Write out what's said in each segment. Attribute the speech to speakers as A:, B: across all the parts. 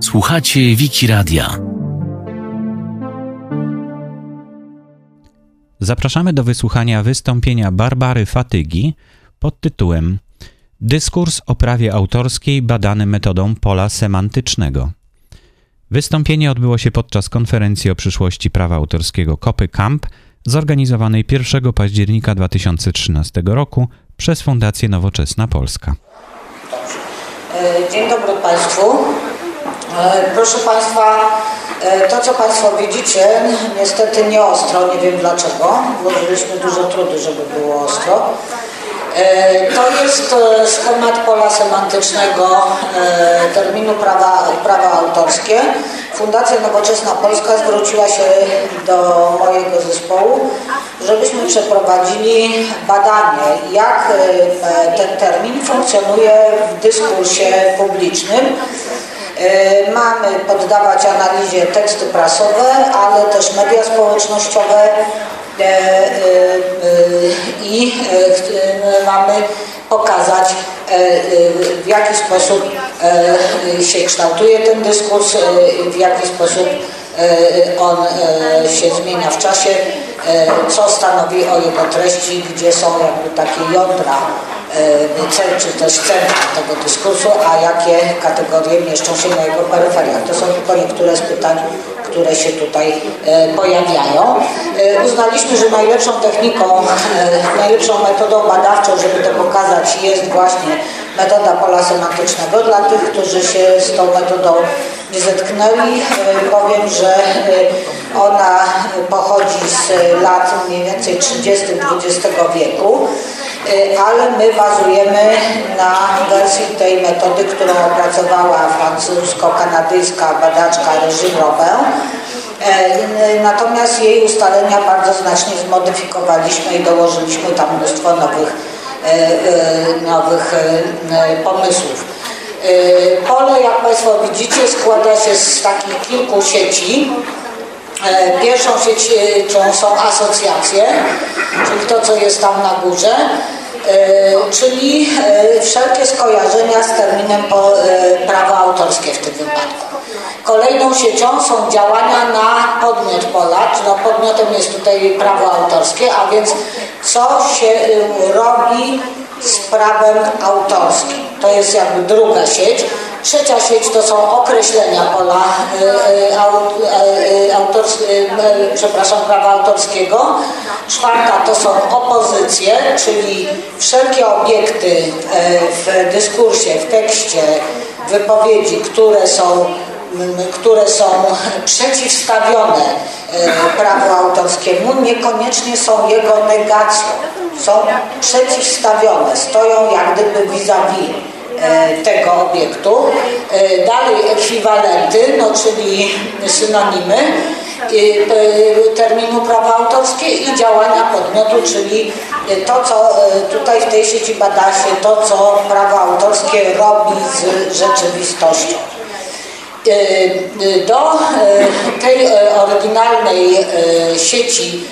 A: Słuchacie Wiki Radia.
B: Zapraszamy do wysłuchania wystąpienia Barbary Fatygi pod tytułem Dyskurs o prawie autorskiej badany metodą pola semantycznego. Wystąpienie odbyło się podczas konferencji o przyszłości prawa autorskiego Kopy Camp zorganizowanej 1 października 2013 roku przez Fundację Nowoczesna Polska.
C: E, dzień dobry Państwu. E, proszę Państwa, e, to co Państwo widzicie, niestety nie ostro, nie wiem dlaczego. Włożyliśmy dużo trudu, żeby było ostro. To jest schemat pola semantycznego terminu prawa, prawa autorskie. Fundacja Nowoczesna Polska zwróciła się do mojego zespołu, żebyśmy przeprowadzili badanie, jak ten termin funkcjonuje w dyskursie publicznym E, mamy poddawać analizie teksty prasowe, ale też media społecznościowe e, e, i mamy pokazać w jaki sposób się kształtuje ten dyskurs, w jaki sposób on się zmienia w czasie, co stanowi o jego treści, gdzie są jakby takie jądra E, czy też centrum tego dyskursu, a jakie kategorie mieszczą się na jego peryferiach. To są tylko niektóre z pytań, które się tutaj e, pojawiają. E, uznaliśmy, że najlepszą techniką, najlepszą metodą badawczą, żeby to pokazać jest właśnie metoda pola semantycznego. Dla tych, którzy się z tą metodą nie zetknęli, powiem, że ona pochodzi z lat mniej więcej 30. XX wieku. Y, ale my bazujemy na wersji tej metody, którą opracowała francusko-kanadyjska badaczka Reżim Robin. Y, natomiast jej ustalenia bardzo znacznie zmodyfikowaliśmy i dołożyliśmy tam mnóstwo nowych, y, nowych pomysłów. Pole, jak Państwo widzicie, składa się z takich kilku sieci. Pierwszą siecią są asocjacje, czyli to, co jest tam na górze. E, czyli e, wszelkie skojarzenia z terminem e, prawa autorskie w tym wypadku. Kolejną siecią są działania na podmiot pola, no podmiotem jest tutaj prawo autorskie, a więc co się robi z prawem autorskim. To jest jakby druga sieć. Trzecia sieć to są określenia pola autors, przepraszam, prawa autorskiego. Czwarta to są opozycje, czyli wszelkie obiekty w dyskursie, w tekście, wypowiedzi, które są które są przeciwstawione prawu autorskiemu, niekoniecznie są jego negacją. Są przeciwstawione, stoją jak gdyby vis-a-vis tego obiektu. Dalej ekwiwalenty, no czyli synonimy terminu prawa autorskie i działania podmiotu, czyli to, co tutaj w tej sieci bada się, to, co prawo autorskie robi z rzeczywistością. Do tej oryginalnej sieci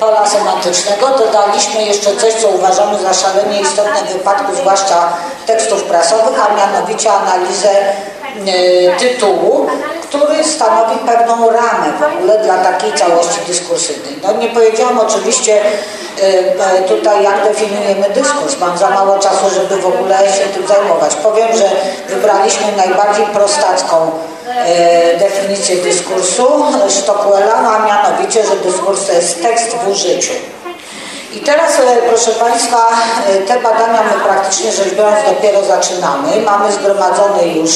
C: pola semantycznego dodaliśmy jeszcze coś, co uważamy za szalenie istotne w wypadku zwłaszcza tekstów prasowych, a mianowicie analizę tytułu, który stanowi pewną ramę w ogóle dla takiej całości dyskursywnej. No nie powiedziałam oczywiście e, tutaj jak definiujemy dyskurs. Mam za mało czasu, żeby w ogóle się tym zajmować. Powiem, że wybraliśmy najbardziej prostacką definicję dyskursu Stockwella, a mianowicie, że dyskurs to jest tekst w użyciu. I teraz, e, proszę Państwa, te badania my praktycznie rzecz biorąc dopiero zaczynamy. Mamy zgromadzony już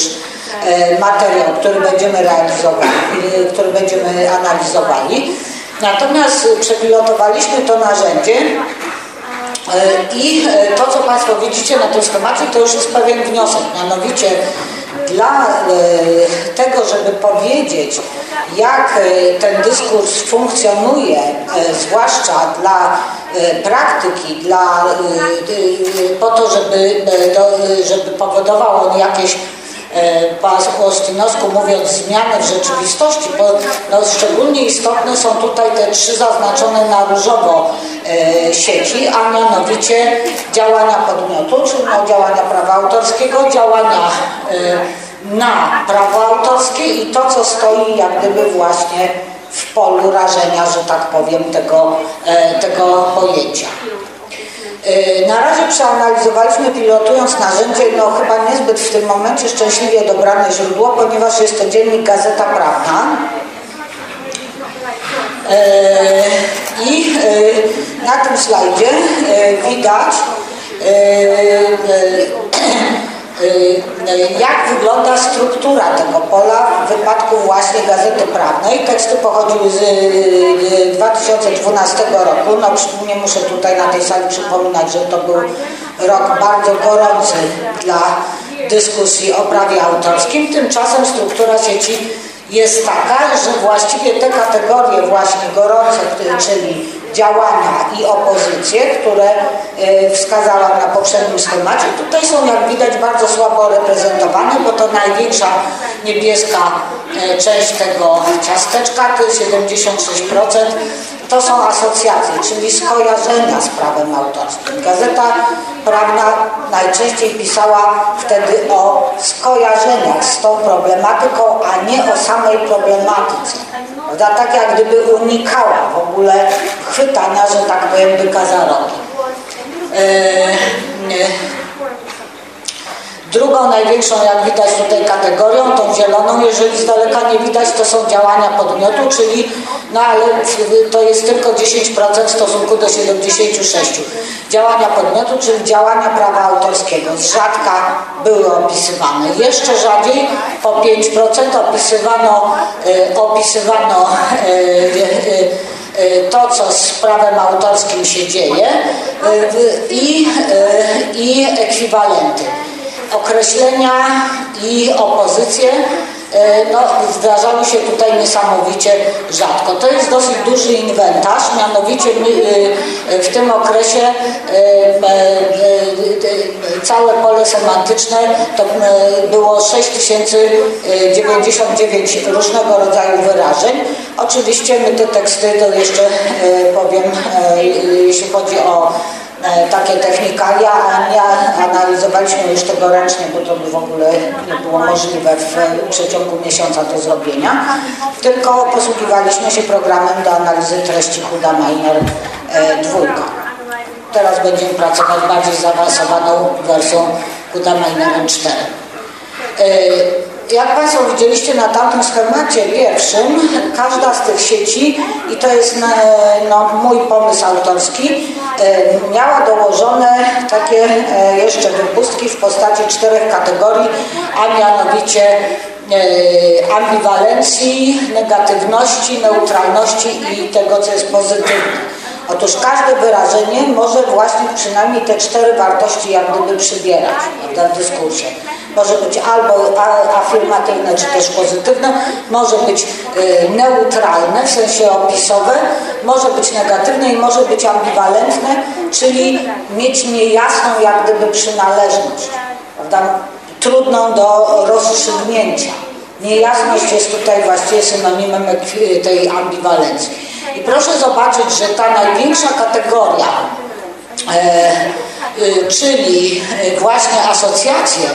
C: E, materiał, który będziemy realizowali, e, który będziemy analizowali. Natomiast przepilotowaliśmy to narzędzie e, i to, co Państwo widzicie na tym schemacie, to już jest pewien wniosek, mianowicie dla tego, żeby powiedzieć, jak ten dyskurs funkcjonuje, zwłaszcza dla praktyki, dla, po to, żeby, żeby powodował on jakieś po Ostinowsku mówiąc zmiany w rzeczywistości, bo no, szczególnie istotne są tutaj te trzy zaznaczone na różowo sieci, a mianowicie działania podmiotu, czyli no, działania prawa autorskiego, działania na prawo autorskie i to, co stoi jak gdyby właśnie w polu rażenia, że tak powiem, tego, e, tego pojęcia. E, na razie przeanalizowaliśmy pilotując narzędzie, no chyba niezbyt w tym momencie szczęśliwie dobrane źródło, ponieważ jest to dziennik Gazeta Prawna. E, I na tym slajdzie widać jak wygląda struktura tego pola w wypadku właśnie Gazety Prawnej. Teksty pochodziły z 2012 y, roku. No, nie muszę tutaj na tej sali przypominać, że to był rok bardzo gorący dla dyskusji o prawie autorskim. Tymczasem struktura sieci jest taka, że właściwie te kategorie właśnie gorące, czyli działania i opozycje, które e, wskazałam na poprzednim schemacie, tutaj są jak widać bardzo słabo reprezentowane, bo to największa niebieska e, część tego ciasteczka to jest 76%. To są asocjacje, czyli skojarzenia z prawem autorskim. Gazeta prawna najczęściej pisała wtedy o skojarzeniach z tą problematyką, a nie o samej problematyce. Prawda? Tak jak gdyby unikała w ogóle chwytania, że tak powiem, byka za rogi. Yy, Drugą największą, jak widać tutaj kategorią, tą zieloną, jeżeli z daleka nie widać, to są działania podmiotu, czyli, no ale to jest tylko 10% w stosunku do 76. Działania podmiotu, czyli działania prawa autorskiego. Z rzadka były opisywane. Jeszcze rzadziej, po 5% opisywano, y, opisywano y, y, to, co z prawem autorskim się dzieje i, i ekwiwalenty określenia i opozycje e, no, zdarzały się tutaj niesamowicie rzadko. To jest dosyć duży inwentarz, mianowicie e, w tym okresie e, całe pole semantyczne to było 6099 różnego rodzaju wyrażeń. Oczywiście my te teksty, to jeszcze powiem, jeśli chodzi o E, takie technikalia, a nie analizowaliśmy już tego ręcznie, bo to w ogóle nie było możliwe w przeciągu miesiąca do zrobienia, tylko posługiwaliśmy się programem do analizy treści Huda Miner e, dwójka. Teraz będziemy pracować bardziej zaawansowaną wersją Huda Miner 4. Jak Państwo widzieliście na tamtym schemacie pierwszym, każda z tych sieci, i to jest no, mój pomysł autorski, e, miała dołożone takie e, jeszcze wypustki w postaci czterech kategorii, a mianowicie e, ambiwalencji, negatywności, neutralności i tego, co jest pozytywne. Otóż każde wyrażenie może właśnie przynajmniej te cztery wartości jak gdyby przybierać prawda, w dyskursie może być albo afirmatywne, czy też pozytywne, może być y, neutralne, w sensie opisowe, może być negatywne i może być ambiwalentne, czyli mieć niejasną jak gdyby przynależność, prawda? trudną do rozstrzygnięcia. Niejasność jest tutaj właściwie synonimem tej ambiwalencji. I proszę zobaczyć, że ta największa kategoria e, czyli y, właśnie asocjacje,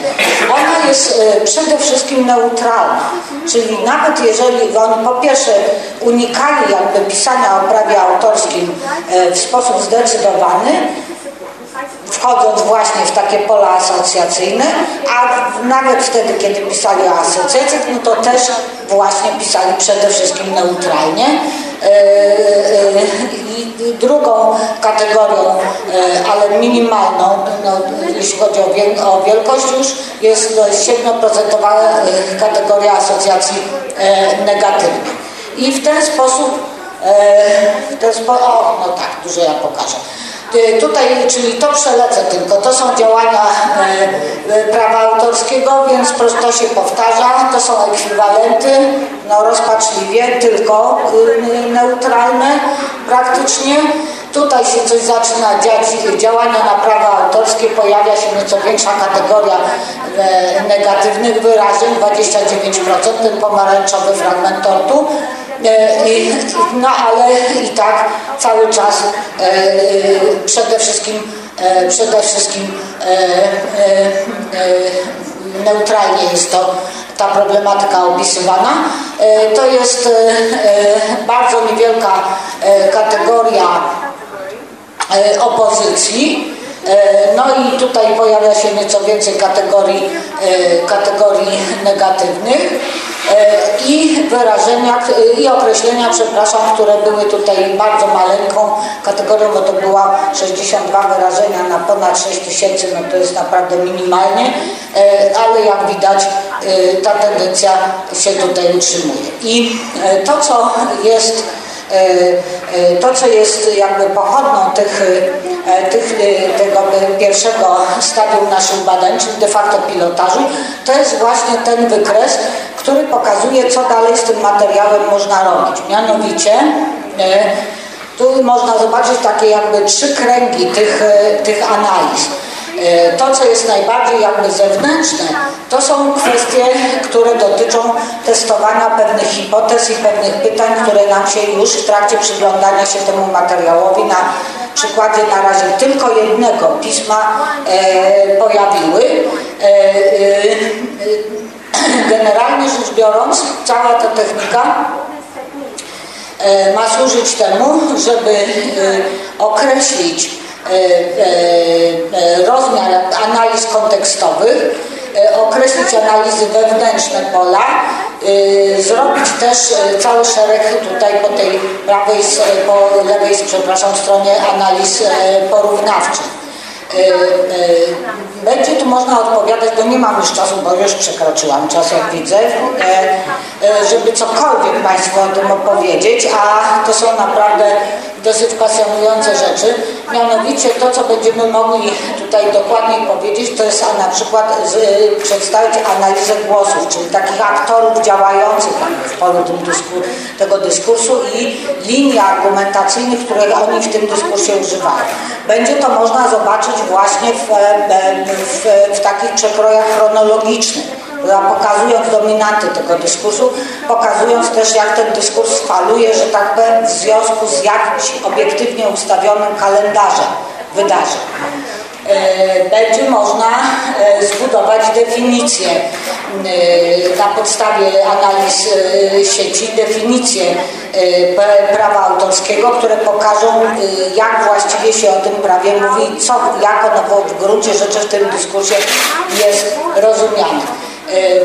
C: ona jest y, przede wszystkim neutralna. Czyli nawet jeżeli oni po pierwsze unikali jakby pisania o prawie autorskim w sposób zdecydowany, wchodząc właśnie w takie pola asocjacyjne, a nawet wtedy, kiedy pisali o asocjacjach, no to też właśnie pisali przede wszystkim neutralnie. E, e, drugą kategorią, e, ale minimalną, no, jeśli chodzi o, wielkość już, jest 7% kategoria asocjacji negatywnych. I w ten sposób, w ten spo, o, no tak, dużo ja pokażę. Y, tutaj, czyli to przelecę tylko, to są działania y, y, prawa autorskiego, więc to się powtarza, to są ekwiwalenty, no rozpaczliwie, tylko neutralne praktycznie. Tutaj się coś zaczyna dziać, działania na prawa autorskie, pojawia się nieco większa kategoria negatywnych wyrażeń, 29%, ten pomarańczowy fragment tortu. No ale i tak cały czas przede wszystkim przede wszystkim neutralnie jest to ta problematyka opisywana. To jest bardzo niewielka kategoria opozycji. No i tutaj pojawia się nieco więcej kategorii, kategorii negatywnych i wyrażenia i określenia, przepraszam, które były tutaj bardzo maleńką kategorią, bo to była 62 wyrażenia na ponad 6 tysięcy, no to jest naprawdę minimalnie, ale jak widać ta tendencja się tutaj utrzymuje. I to, co jest to, co jest jakby pochodną tych, tych, tego pierwszego stadium naszych badań, czyli de facto pilotażu, to jest właśnie ten wykres, który pokazuje, co dalej z tym materiałem można robić. Mianowicie tu można zobaczyć takie jakby trzy kręgi tych, tych analiz. To, co jest najbardziej jakby zewnętrzne, to są kwestie, które dotyczą testowania pewnych hipotez i pewnych pytań, które nam się już w trakcie przyglądania się temu materiałowi na przykładzie na razie tylko jednego pisma e, pojawiły. E, e, generalnie rzecz biorąc, cała ta technika ma służyć temu, żeby określić rozmiar analiz kontekstowych, określić analizy wewnętrzne pola, zrobić też cały szereg tutaj po tej prawej, po lewej, przepraszam, stronie analiz porównawczych. E, e, będzie tu można odpowiadać, bo nie mam już czasu, bo już przekroczyłam czas, jak widzę, e, żeby cokolwiek Państwu o tym opowiedzieć, a to są naprawdę dosyć pasjonujące rzeczy. Mianowicie to, co będziemy mogli tutaj dokładniej powiedzieć, to jest na przykład z, przedstawić analizę głosów, czyli takich aktorów działających w polu tego dyskursu i linii argumentacyjnych, które oni w tym dyskursie używają. Będzie to można zobaczyć właśnie w, w, w takich przekrojach chronologicznych pokazując dominanty tego dyskursu, pokazując też jak ten dyskurs faluje, że tak powiem, w związku z jakimś obiektywnie ustawionym kalendarzem wydarzeń. E, będzie można e, zbudować definicję na podstawie analiz sieci, definicję prawa autorskiego, które pokażą jak właściwie się o tym prawie mówi, co, jak ono w gruncie rzeczy w tym dyskursie jest rozumiane.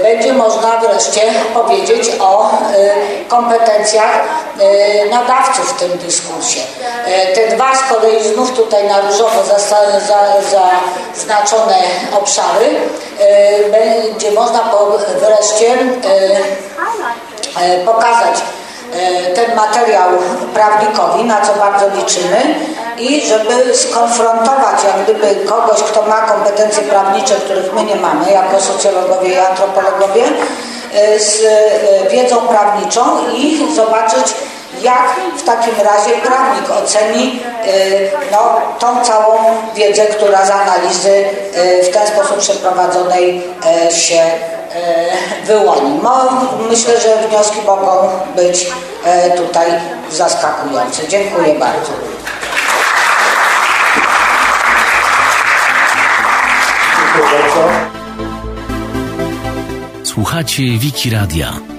C: Będzie można wreszcie powiedzieć o kompetencjach nadawców w tym dyskursie. Te dwa z kolei znów tutaj na różowo zaznaczone obszary będzie można wreszcie pokazać ten materiał prawnikowi, na co bardzo liczymy i żeby skonfrontować jak gdyby kogoś, kto ma kompetencje prawnicze, których my nie mamy jako socjologowie i antropologowie e, z e, wiedzą prawniczą i zobaczyć jak w takim razie prawnik oceni e, no, tą całą wiedzę, która z analizy w ten sposób przeprowadzonej się wyłoni. No, myślę, że wnioski mogą być tutaj zaskakujące. Dziękuję bardzo.
A: Słuchacie Wiki Radia.